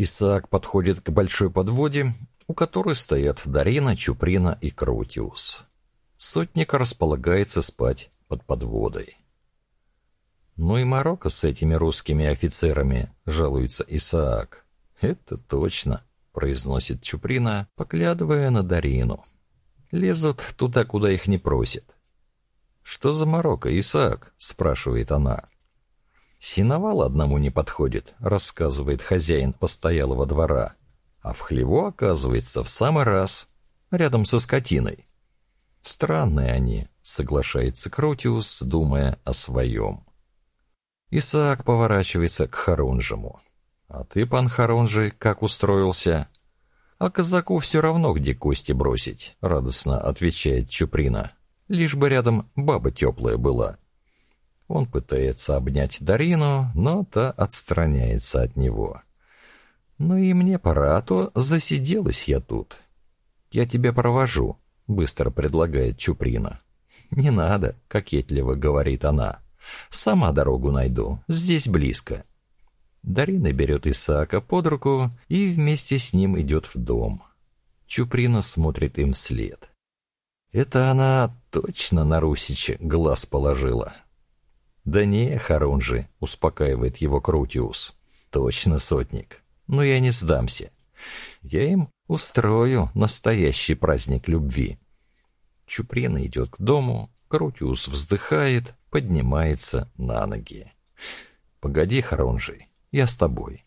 Исаак подходит к большой подводе, у которой стоят Дарина, Чуприна и Крутиус. Сотник располагается спать под подводой. «Ну и Марокко с этими русскими офицерами», — жалуется Исаак. «Это точно», — произносит Чуприна, поглядывая на Дарину. «Лезут туда, куда их не просят». «Что за Марокко, Исаак?» — спрашивает она. «Синовал одному не подходит», — рассказывает хозяин постоялого двора. А в хлеву, оказывается, в самый раз, рядом со скотиной. «Странные они», — соглашается Крутиус, думая о своем. Исаак поворачивается к Харунжему. «А ты, пан Харунжи, как устроился?» «А казаку все равно, где кости бросить», — радостно отвечает Чуприна. «Лишь бы рядом баба теплая была». Он пытается обнять Дарину, но та отстраняется от него. «Ну и мне пора, а то засиделась я тут». «Я тебя провожу», — быстро предлагает Чуприна. «Не надо», — кокетливо говорит она. «Сама дорогу найду, здесь близко». Дарина берет Исаака под руку и вместе с ним идет в дом. Чуприна смотрит им вслед. Это она точно на Русича глаз положила. «Да не, Харунжи», — успокаивает его Крутиус. «Точно сотник. Но я не сдамся. Я им устрою настоящий праздник любви». Чуприна идет к дому, Крутиус вздыхает, поднимается на ноги. «Погоди, Харунжи, я с тобой».